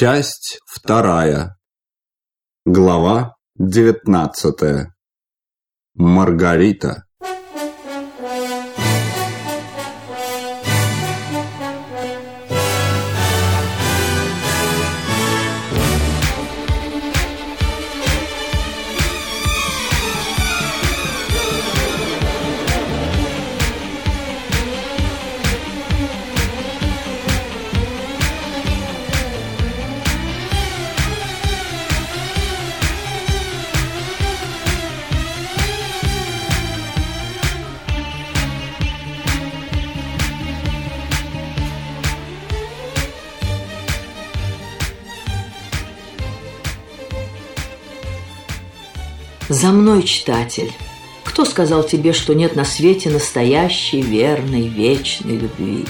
Часть вторая. Глава девятнадцатая. Маргарита. За мной, читатель. Кто сказал тебе, что нет на свете настоящей, верной, вечной любви?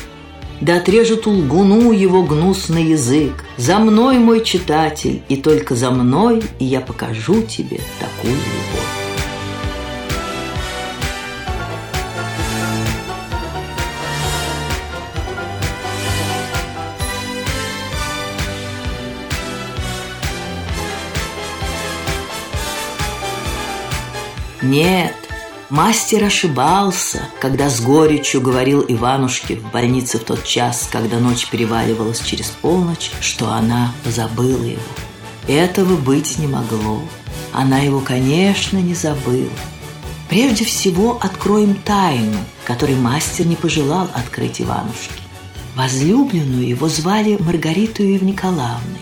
Да отрежет лгуну его гнусный язык. За мной, мой читатель, и только за мной, я покажу тебе такую любовь. Нет, мастер ошибался, когда с горечью говорил Иванушке в больнице в тот час, когда ночь переваливалась через полночь, что она забыла его. Этого быть не могло. Она его, конечно, не забыла. Прежде всего откроем тайну, которой мастер не пожелал открыть Иванушке. Возлюбленную его звали Маргариту Николаевной.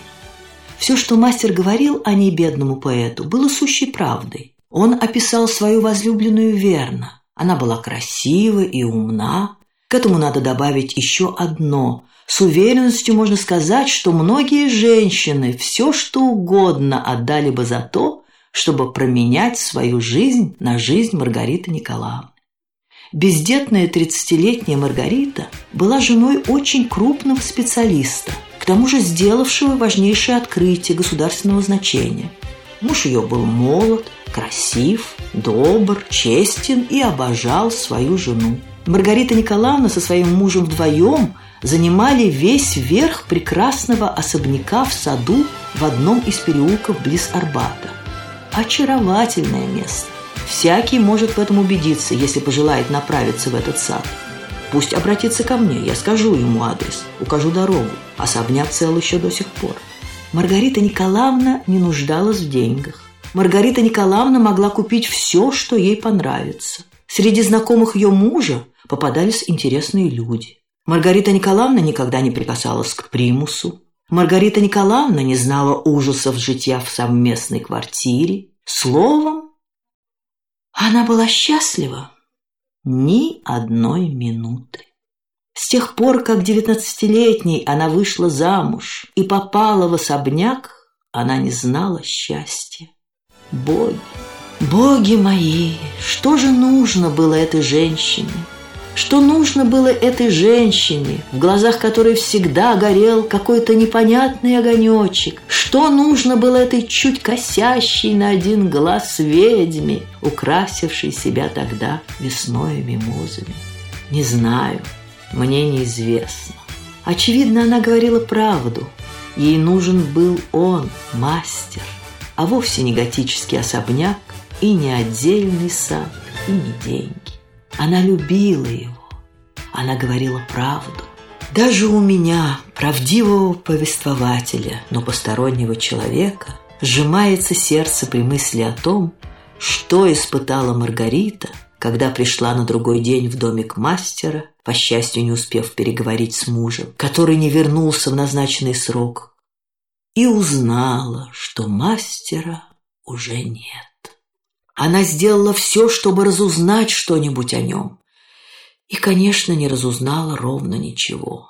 Все, что мастер говорил о ней бедному поэту, было сущей правдой. Он описал свою возлюбленную верно. Она была красива и умна. К этому надо добавить еще одно. С уверенностью можно сказать, что многие женщины все что угодно отдали бы за то, чтобы променять свою жизнь на жизнь Маргариты Николаевны. Бездетная 30-летняя Маргарита была женой очень крупного специалиста, к тому же сделавшего важнейшее открытие государственного значения. Муж ее был молод, красив, добр, честен и обожал свою жену. Маргарита Николаевна со своим мужем вдвоем занимали весь верх прекрасного особняка в саду в одном из переулков близ Арбата. Очаровательное место. Всякий может в этом убедиться, если пожелает направиться в этот сад. Пусть обратится ко мне, я скажу ему адрес, укажу дорогу. Особняк цел еще до сих пор. Маргарита Николаевна не нуждалась в деньгах. Маргарита Николаевна могла купить все, что ей понравится. Среди знакомых ее мужа попадались интересные люди. Маргарита Николаевна никогда не прикасалась к примусу. Маргарита Николаевна не знала ужасов житья в совместной квартире. Словом, она была счастлива ни одной минуты. С тех пор, как девятнадцатилетней она вышла замуж и попала в особняк, она не знала счастья. Боги, боги мои, что же нужно было этой женщине? Что нужно было этой женщине, в глазах которой всегда горел какой-то непонятный огонечек? Что нужно было этой чуть косящей на один глаз ведьме, украсившей себя тогда весной мимозами? Не знаю, мне неизвестно. Очевидно, она говорила правду. Ей нужен был он, мастер а вовсе не готический особняк и не отдельный сад, и не деньги. Она любила его, она говорила правду. Даже у меня, правдивого повествователя, но постороннего человека, сжимается сердце при мысли о том, что испытала Маргарита, когда пришла на другой день в домик мастера, по счастью, не успев переговорить с мужем, который не вернулся в назначенный срок, и узнала, что мастера уже нет. Она сделала все, чтобы разузнать что-нибудь о нем, и, конечно, не разузнала ровно ничего.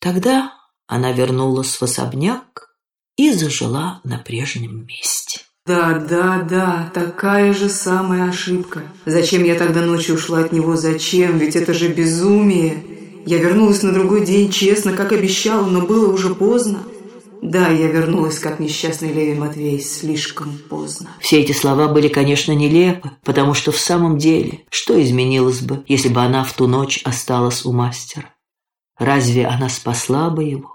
Тогда она вернулась в особняк и зажила на прежнем месте. Да, да, да, такая же самая ошибка. Зачем я тогда ночью ушла от него? Зачем? Ведь это же безумие. Я вернулась на другой день, честно, как обещала, но было уже поздно. Да, я вернулась, как несчастный Леви Матвей, слишком поздно. Все эти слова были, конечно, нелепы, потому что в самом деле, что изменилось бы, если бы она в ту ночь осталась у мастера? Разве она спасла бы его?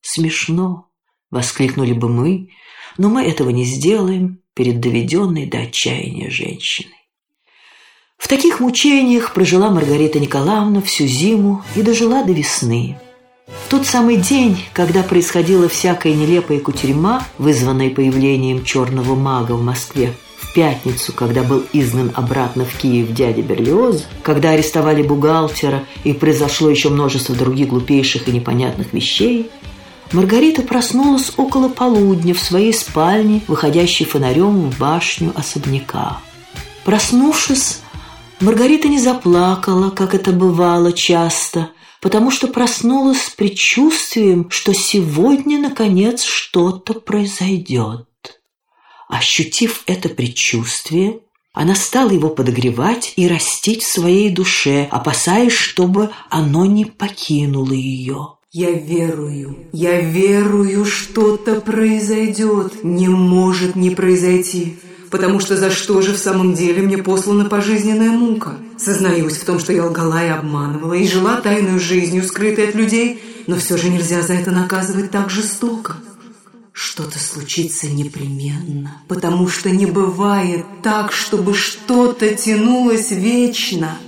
Смешно. – воскликнули бы мы, но мы этого не сделаем перед доведенной до отчаяния женщиной. В таких мучениях прожила Маргарита Николаевна всю зиму и дожила до весны. В тот самый день, когда происходила всякая нелепая кутерьма, вызванная появлением черного мага в Москве, в пятницу, когда был изгнан обратно в Киев дядя Берлиоз, когда арестовали бухгалтера и произошло еще множество других глупейших и непонятных вещей, Маргарита проснулась около полудня в своей спальне, выходящей фонарем в башню особняка. Проснувшись, Маргарита не заплакала, как это бывало часто, потому что проснулась с предчувствием, что сегодня, наконец, что-то произойдет. Ощутив это предчувствие, она стала его подогревать и растить в своей душе, опасаясь, чтобы оно не покинуло ее. Я верую, я верую, что-то произойдет, не может не произойти, потому что за что же в самом деле мне послана пожизненная мука? Сознаюсь в том, что я лгала и обманывала, и жила тайной жизнью, скрытой от людей, но все же нельзя за это наказывать так жестоко. Что-то случится непременно, потому что не бывает так, чтобы что-то тянулось вечно.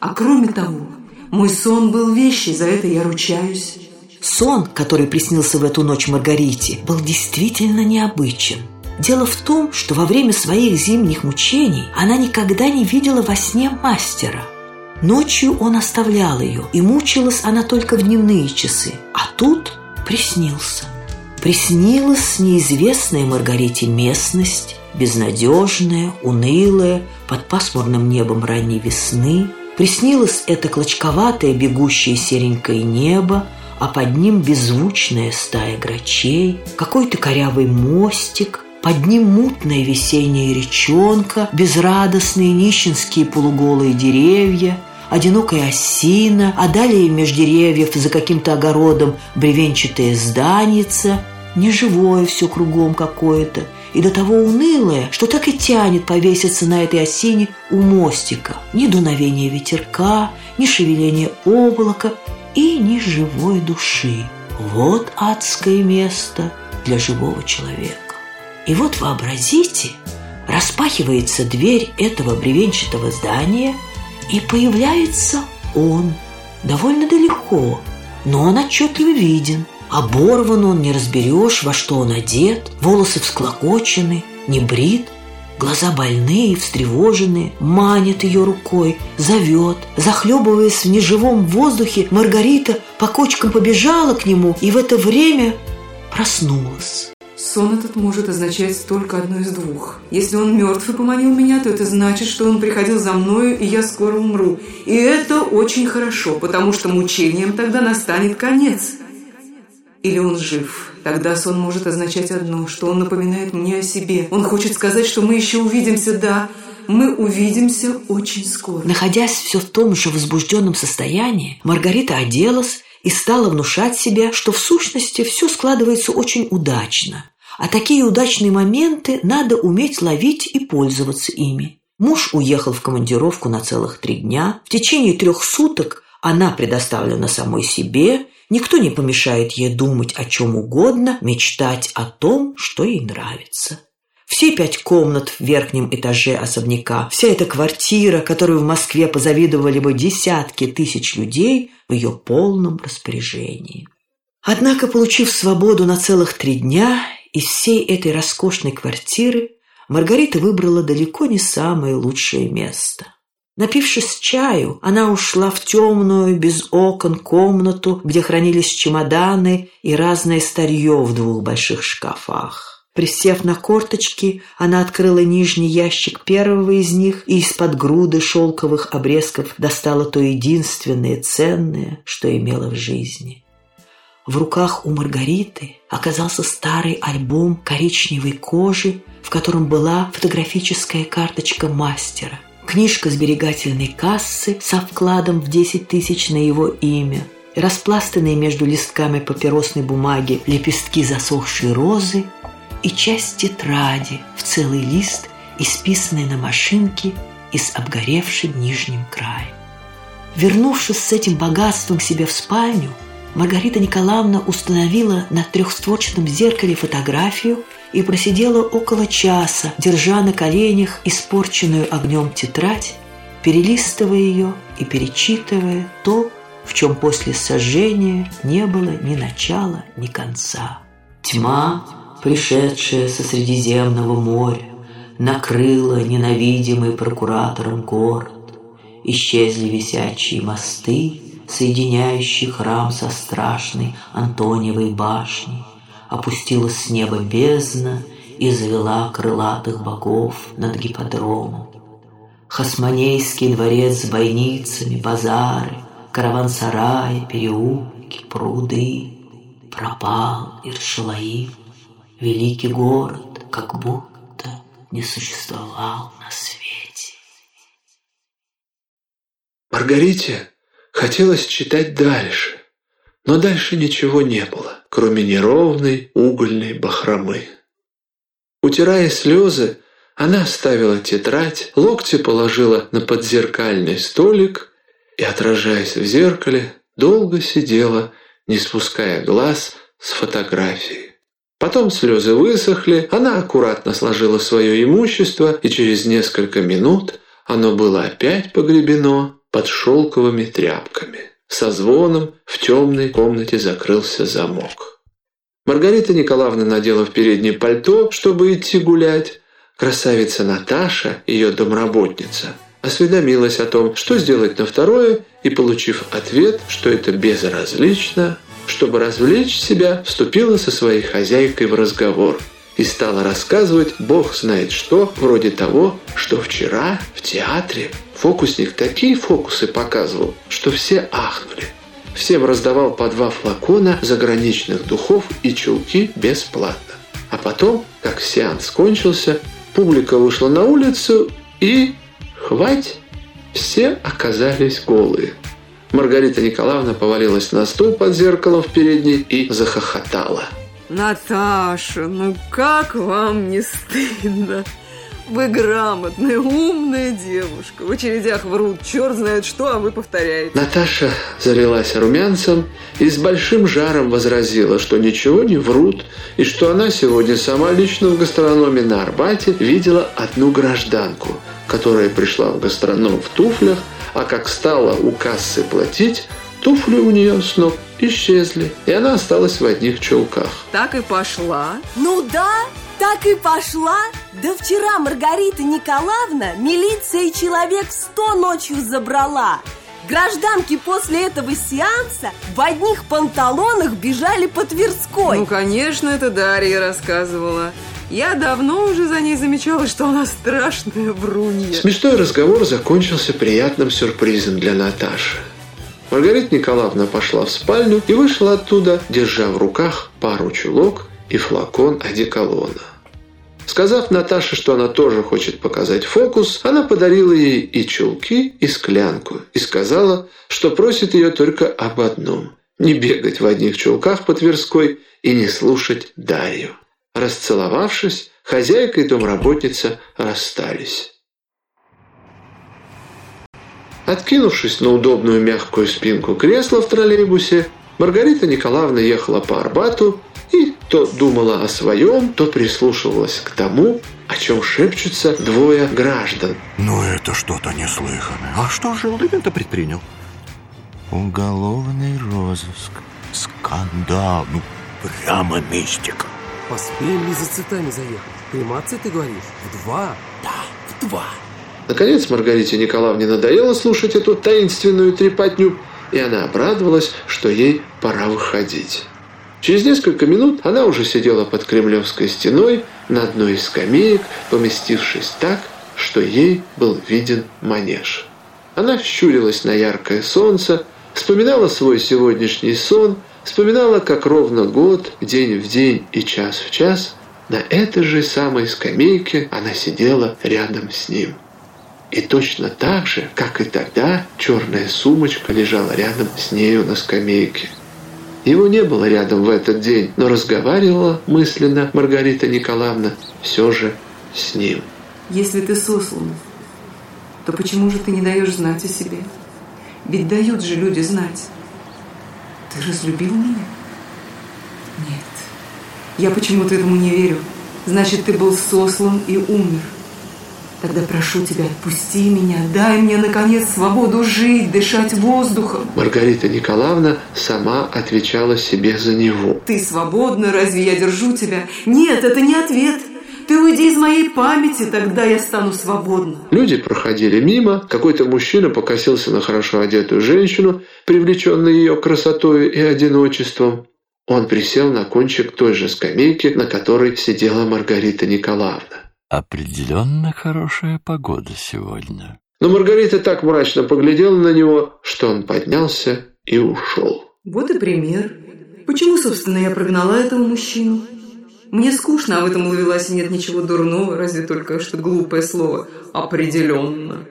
А кроме того, мой сон был вещий, за это я ручаюсь. Сон, который приснился в эту ночь Маргарите, был действительно необычен. Дело в том, что во время своих зимних мучений она никогда не видела во сне мастера. Ночью он оставлял ее, и мучилась она только в дневные часы. А тут приснился. Приснилась неизвестная Маргарите местность, безнадежная, унылая, под пасмурным небом ранней весны – Приснилось это клочковатое бегущее серенькое небо, а под ним беззвучная стая грачей, какой-то корявый мостик, под ним мутная весенняя речонка, безрадостные нищенские полуголые деревья, одинокая осина, а далее меж деревьев за каким-то огородом бревенчатая зданица, неживое все кругом какое-то, и до того унылое, что так и тянет повеситься на этой осине у мостика. Ни дуновения ветерка, ни шевеления облака и ни живой души. Вот адское место для живого человека. И вот вообразите, распахивается дверь этого бревенчатого здания, и появляется он довольно далеко, но он отчетливо виден – Оборван он, не разберешь, во что он одет, волосы всклокочены, не брит, Глаза больные, встревоженные, манит ее рукой, зовет. Захлебываясь в неживом воздухе, Маргарита по кочкам побежала к нему и в это время проснулась. Сон этот может означать только одно из двух. Если он мертв и поманил меня, то это значит, что он приходил за мною, и я скоро умру. И это очень хорошо, потому что мучением тогда настанет конец. Или он жив. Тогда сон может означать одно, что он напоминает мне о себе. Он хочет сказать, что мы еще увидимся, да, мы увидимся очень скоро. Находясь все в том же возбужденном состоянии, Маргарита оделась и стала внушать себе, что в сущности все складывается очень удачно. А такие удачные моменты надо уметь ловить и пользоваться ими. Муж уехал в командировку на целых три дня. В течение трех суток она предоставлена самой себе Никто не помешает ей думать о чем угодно, мечтать о том, что ей нравится. Все пять комнат в верхнем этаже особняка, вся эта квартира, которую в Москве позавидовали бы десятки тысяч людей, в ее полном распоряжении. Однако, получив свободу на целых три дня, из всей этой роскошной квартиры Маргарита выбрала далеко не самое лучшее место. Напившись чаю, она ушла в темную, без окон, комнату, где хранились чемоданы и разное старье в двух больших шкафах. Присев на корточки, она открыла нижний ящик первого из них и из-под груды шелковых обрезков достала то единственное ценное, что имела в жизни. В руках у Маргариты оказался старый альбом коричневой кожи, в котором была фотографическая карточка мастера – книжка сберегательной кассы со вкладом в 10 тысяч на его имя, распластанные между листками папиросной бумаги лепестки засохшей розы и часть тетради в целый лист, исписанный на машинке и с обгоревшим нижним краем. Вернувшись с этим богатством себе в спальню, Маргарита Николаевна установила на трехстворчатом зеркале фотографию и просидела около часа, держа на коленях испорченную огнем тетрадь, перелистывая ее и перечитывая то, в чем после сожжения не было ни начала, ни конца. Тьма, пришедшая со Средиземного моря, накрыла ненавидимый прокуратором город. Исчезли висячие мосты, соединяющий храм со страшной Антониевой башней, опустилась с неба бездна и завела крылатых богов над гиподромом. Хасманейский дворец с бойницами, базары, караван-сараи, переулки, пруды. Пропал Иршалаим, великий город, как будто не существовал на свете. Маргарите Хотелось читать дальше, но дальше ничего не было, кроме неровной угольной бахромы. Утирая слезы, она оставила тетрадь, локти положила на подзеркальный столик и, отражаясь в зеркале, долго сидела, не спуская глаз с фотографии. Потом слезы высохли, она аккуратно сложила свое имущество, и через несколько минут оно было опять погребено под шелковыми тряпками. Со звоном в темной комнате закрылся замок. Маргарита Николаевна надела в переднее пальто, чтобы идти гулять. Красавица Наташа, ее домработница, осведомилась о том, что сделать на второе, и, получив ответ, что это безразлично, чтобы развлечь себя, вступила со своей хозяйкой в разговор и стала рассказывать бог знает что, вроде того, что вчера в театре Фокусник такие фокусы показывал, что все ахнули. Всем раздавал по два флакона заграничных духов и чулки бесплатно. А потом, как сеанс кончился, публика вышла на улицу и... Хвать! Все оказались голые. Маргарита Николаевна повалилась на стул под зеркалом в передней и захохотала. Наташа, ну как вам не стыдно? Вы грамотная, умная девушка. В очередях врут, черт знает что, а вы повторяете. Наташа залилась румянцем и с большим жаром возразила, что ничего не врут, и что она сегодня сама лично в гастрономе на Арбате видела одну гражданку, которая пришла в гастроном в туфлях, а как стала у кассы платить, туфли у нее с ног исчезли, и она осталась в одних чулках. Так и пошла. Ну да, так и пошла. Да вчера Маргарита Николаевна милиция и человек сто ночью забрала. Гражданки после этого сеанса в одних панталонах бежали по Тверской. Ну, конечно, это Дарья рассказывала. Я давно уже за ней замечала, что она страшная врунья. Смешной разговор закончился приятным сюрпризом для Наташи. Маргарита Николаевна пошла в спальню и вышла оттуда, держа в руках пару чулок и флакон одеколона. Сказав Наташе, что она тоже хочет показать фокус, она подарила ей и чулки, и склянку, и сказала, что просит ее только об одном – не бегать в одних чулках по Тверской и не слушать Дарью. Расцеловавшись, хозяйка и домработница расстались. Откинувшись на удобную мягкую спинку кресла в троллейбусе, Маргарита Николаевна ехала по Арбату и то думала о своем, то прислушивалась к тому, о чем шепчутся двое граждан. Ну это что-то неслыханное. А что же Лыбин-то предпринял? Уголовный розыск. Скандал. Ну, прямо мистика. Поспеем ли за цветами заехать? Кремация, ты говоришь? В два? Да, в два. Наконец Маргарите Николаевне надоело слушать эту таинственную трепотню, и она обрадовалась, что ей пора выходить. Через несколько минут она уже сидела под Кремлевской стеной на одной из скамеек, поместившись так, что ей был виден манеж. Она щурилась на яркое солнце, вспоминала свой сегодняшний сон, вспоминала, как ровно год, день в день и час в час на этой же самой скамейке она сидела рядом с ним. И точно так же, как и тогда, черная сумочка лежала рядом с нею на скамейке – его не было рядом в этот день, но разговаривала мысленно Маргарита Николаевна все же с ним. Если ты сослан, то почему же ты не даешь знать о себе? Ведь дают же люди знать. Ты разлюбил меня? Нет, я почему-то этому не верю. Значит, ты был сослан и умер. Тогда прошу тебя, отпусти меня, дай мне, наконец, свободу жить, дышать воздухом. Маргарита Николаевна сама отвечала себе за него. Ты свободна, разве я держу тебя? Нет, это не ответ. Ты уйди из моей памяти, тогда я стану свободна. Люди проходили мимо, какой-то мужчина покосился на хорошо одетую женщину, привлеченную ее красотой и одиночеством. Он присел на кончик той же скамейки, на которой сидела Маргарита Николаевна. Определенно хорошая погода сегодня. Но Маргарита так мрачно поглядела на него, что он поднялся и ушел. Вот и пример. Почему, собственно, я прогнала этого мужчину? Мне скучно, а в этом ловеласе нет ничего дурного, разве только что глупое слово «определенно».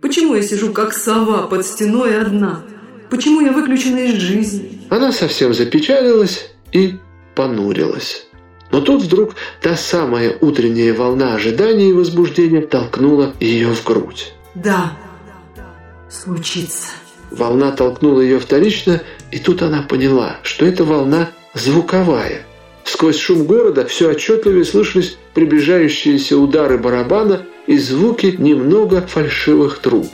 Почему я сижу как сова под стеной одна? Почему я выключена из жизни? Она совсем запечалилась и понурилась. Но тут вдруг та самая утренняя волна ожидания и возбуждения толкнула ее в грудь. Да, случится. Волна толкнула ее вторично, и тут она поняла, что эта волна звуковая. Сквозь шум города все отчетливее слышались приближающиеся удары барабана и звуки немного фальшивых труб.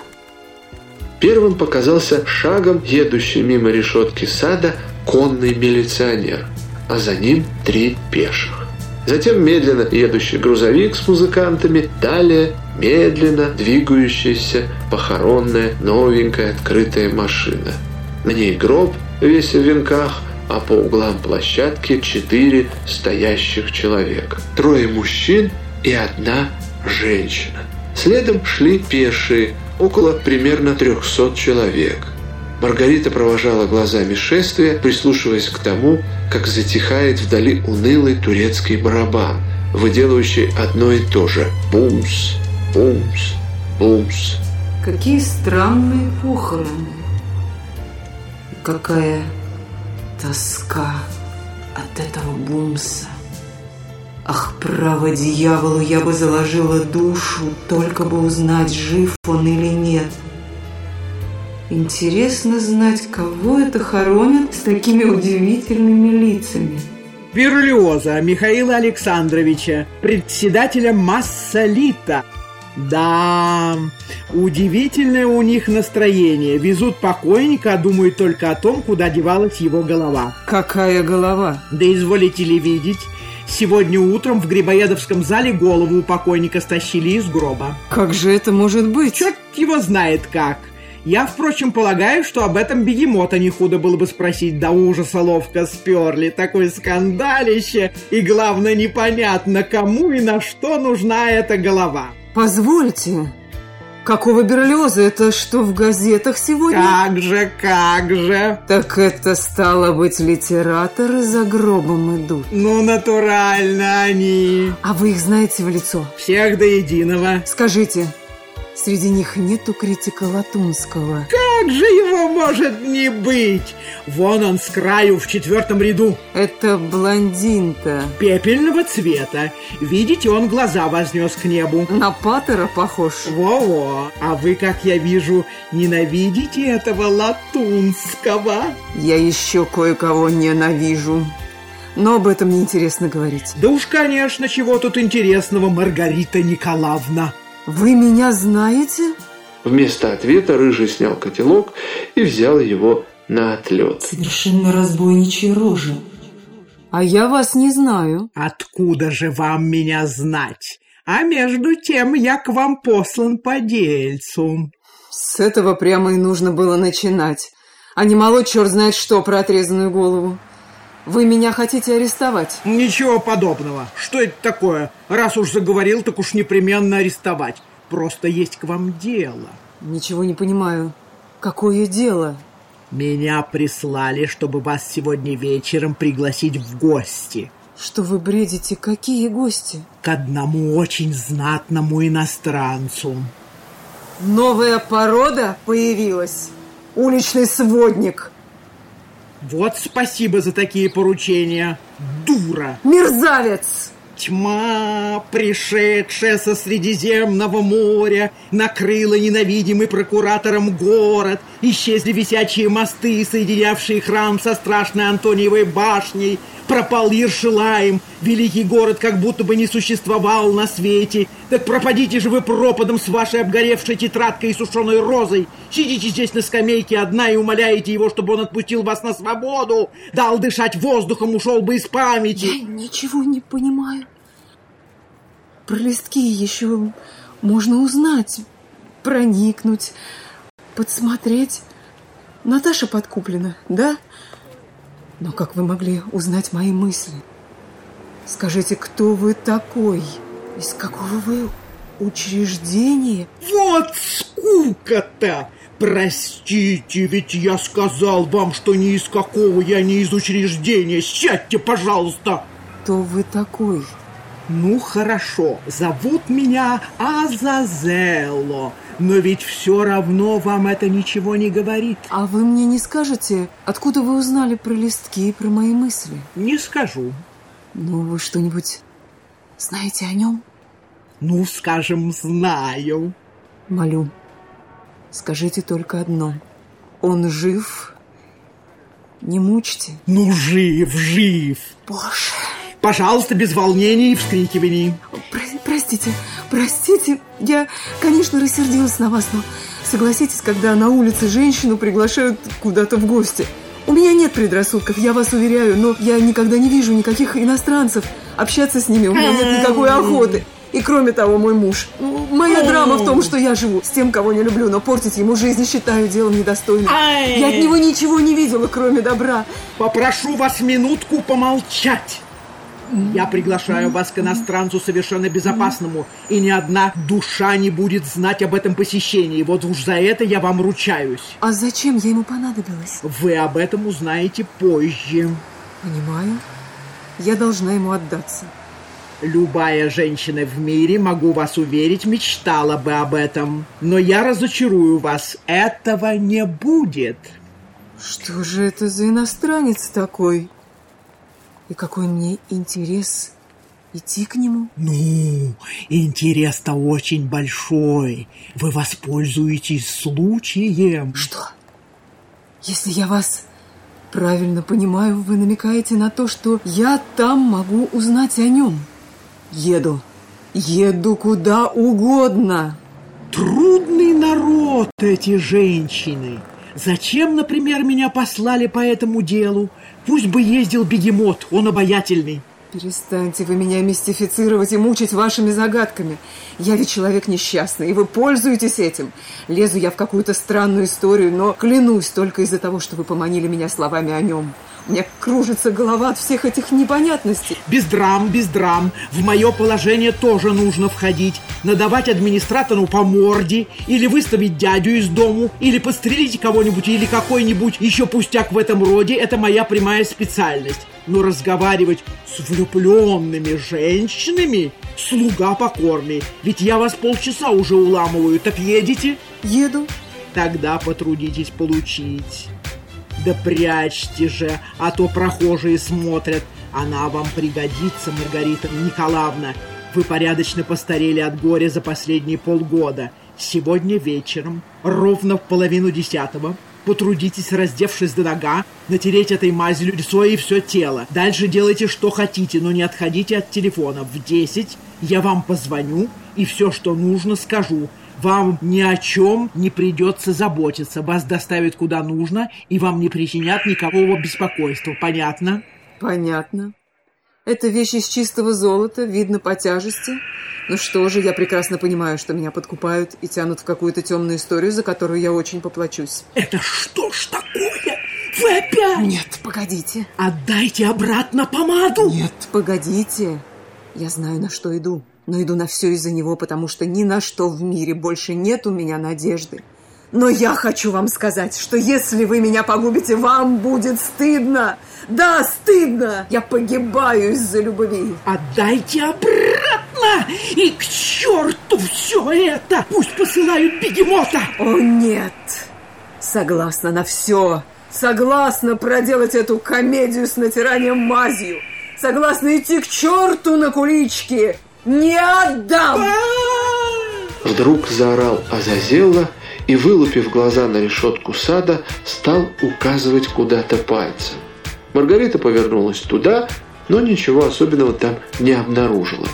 Первым показался шагом едущий мимо решетки сада конный милиционер – а за ним три пеших. Затем медленно едущий грузовик с музыкантами, далее медленно двигающаяся похоронная новенькая открытая машина. На ней гроб, весь в венках, а по углам площадки четыре стоящих человека. Трое мужчин и одна женщина. Следом шли пешие, около примерно 300 человек. Маргарита провожала глазами шествие, прислушиваясь к тому, как затихает вдали унылый турецкий барабан, выделывающий одно и то же «бумс, бумс, бумс». Какие странные похороны. Какая тоска от этого бумса. Ах, право дьяволу, я бы заложила душу, только бы узнать, жив он или нет – Интересно знать, кого это хоронят с такими удивительными лицами. Берлиоза Михаила Александровича, председателя Массолита. Да, удивительное у них настроение. Везут покойника, а думают только о том, куда девалась его голова. Какая голова? Да изволите ли видеть, Сегодня утром в Грибоедовском зале голову у покойника стащили из гроба. Как же это может быть? Черт его знает как. Я, впрочем, полагаю, что об этом бегемота не худо было бы спросить. До ужаса ловко сперли. Такое скандалище. И, главное, непонятно, кому и на что нужна эта голова. Позвольте, Какого берлиоза? Это что, в газетах сегодня? Как же, как же. Так это стало быть, литераторы за гробом идут. Ну, натурально они. А вы их знаете в лицо? Всех до единого. Скажите, Среди них нету критика Латунского. Как же его может не быть? Вон он с краю в четвертом ряду. Это блондин-то. Пепельного цвета. Видите, он глаза вознес к небу. На Паттера похож. Во-во. А вы, как я вижу, ненавидите этого Латунского? Я еще кое-кого ненавижу. Но об этом не интересно говорить. Да уж, конечно, чего тут интересного, Маргарита Николаевна. Вы меня знаете? Вместо ответа Рыжий снял котелок и взял его на отлет. Совершенно разбойничья рожа. А я вас не знаю. Откуда же вам меня знать? А между тем я к вам послан по дельцу. С этого прямо и нужно было начинать. А не молоть черт знает что про отрезанную голову. Вы меня хотите арестовать? Ничего подобного. Что это такое? Раз уж заговорил, так уж непременно арестовать. Просто есть к вам дело. Ничего не понимаю. Какое дело? Меня прислали, чтобы вас сегодня вечером пригласить в гости. Что вы бредите? Какие гости? К одному очень знатному иностранцу. Новая порода появилась? Уличный сводник. Вот спасибо за такие поручения, дура! Мерзавец! Тьма, пришедшая со Средиземного моря, накрыла ненавидимый прокуратором город, Исчезли висячие мосты, соединявшие храм со страшной Антониевой башней. Пропал Ершилаем, великий город как будто бы не существовал на свете. Так пропадите же вы пропадом с вашей обгоревшей тетрадкой и сушеной розой. Сидите здесь на скамейке одна и умоляете его, чтобы он отпустил вас на свободу. Дал дышать воздухом, ушел бы из памяти. Я ничего не понимаю. Про листки еще можно узнать, проникнуть подсмотреть. Наташа подкуплена, да? Но как вы могли узнать мои мысли? Скажите, кто вы такой? Из какого вы учреждения? Вот скука-то! Простите, ведь я сказал вам, что ни из какого я не из учреждения. Сядьте, пожалуйста. Кто вы такой? Ну, хорошо. Зовут меня Азазелло. Но ведь все равно вам это ничего не говорит. А вы мне не скажете, откуда вы узнали про листки и про мои мысли? Не скажу. Ну, вы что-нибудь знаете о нем? Ну, скажем, знаю. Молю, скажите только одно. Он жив? Не мучьте. Ну, жив, жив. Боже. Пожалуйста, без волнений и вскрикиваний. Про простите, простите. Я, конечно, рассердилась на вас, но согласитесь, когда на улице женщину приглашают куда-то в гости. У меня нет предрассудков, я вас уверяю, но я никогда не вижу никаких иностранцев. Общаться с ними у меня нет никакой охоты. И кроме того, мой муж. Моя драма в том, что я живу с тем, кого не люблю, но портить ему жизнь считаю делом недостойным. Я от него ничего не видела, кроме добра. Попрошу вас минутку помолчать. Я приглашаю вас к иностранцу совершенно безопасному, и ни одна душа не будет знать об этом посещении. Вот уж за это я вам ручаюсь. А зачем я ему понадобилась? Вы об этом узнаете позже. Понимаю. Я должна ему отдаться. Любая женщина в мире, могу вас уверить, мечтала бы об этом. Но я разочарую вас. Этого не будет. Что же это за иностранец такой? И какой мне интерес идти к нему? Ну, интерес-то очень большой. Вы воспользуетесь случаем. Что? Если я вас правильно понимаю, вы намекаете на то, что я там могу узнать о нем. Еду. Еду куда угодно. Трудный народ эти женщины. Зачем, например, меня послали по этому делу? Пусть бы ездил бегемот, он обаятельный. Перестаньте вы меня мистифицировать и мучить вашими загадками. Я ведь человек несчастный, и вы пользуетесь этим. Лезу я в какую-то странную историю, но клянусь только из-за того, что вы поманили меня словами о нем. У меня кружится голова от всех этих непонятностей. Без драм, без драм. В мое положение тоже нужно входить. Надавать администратору по морде, или выставить дядю из дому, или подстрелить кого-нибудь, или какой-нибудь еще пустяк в этом роде. Это моя прямая специальность. Но разговаривать с влюбленными женщинами – слуга покорный. Ведь я вас полчаса уже уламываю. Так едете? Еду. Тогда потрудитесь получить. Да прячьте же, а то прохожие смотрят. Она вам пригодится, Маргарита Николаевна. Вы порядочно постарели от горя за последние полгода. Сегодня вечером, ровно в половину десятого, потрудитесь, раздевшись до нога, натереть этой мазью лицо и все тело. Дальше делайте, что хотите, но не отходите от телефона. В десять я вам позвоню и все, что нужно, скажу. Вам ни о чем не придется заботиться. Вас доставят куда нужно, и вам не причинят никакого беспокойства. Понятно? Понятно. Это вещь из чистого золота, видно по тяжести. Ну что же, я прекрасно понимаю, что меня подкупают и тянут в какую-то темную историю, за которую я очень поплачусь. Это что ж такое? Вы опять? Нет, погодите. Отдайте обратно помаду. Нет, погодите. Я знаю, на что иду но иду на все из-за него, потому что ни на что в мире больше нет у меня надежды. Но я хочу вам сказать, что если вы меня погубите, вам будет стыдно. Да, стыдно. Я погибаю из-за любви. Отдайте обратно. И к черту все это. Пусть посылают бегемота. О, нет. Согласна на все. Согласна проделать эту комедию с натиранием мазью. Согласна идти к черту на кулички. Не отдам! Вдруг заорал Азазелла и, вылупив глаза на решетку сада, стал указывать куда-то пальцем. Маргарита повернулась туда, но ничего особенного там не обнаружила.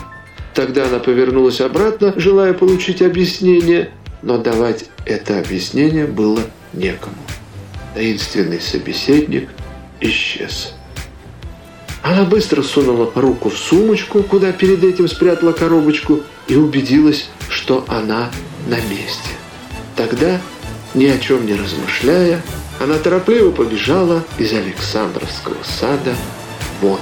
Тогда она повернулась обратно, желая получить объяснение, но давать это объяснение было некому. Таинственный собеседник исчез. Она быстро сунула руку в сумочку, куда перед этим спрятала коробочку, и убедилась, что она на месте. Тогда, ни о чем не размышляя, она торопливо побежала из Александровского сада вон.